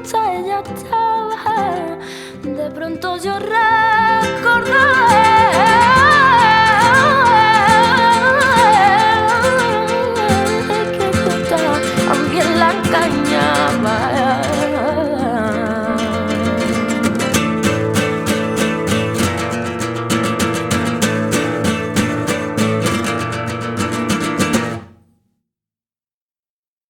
puerta ella estaba. De pronto yo recordé. que tú también la cañaba.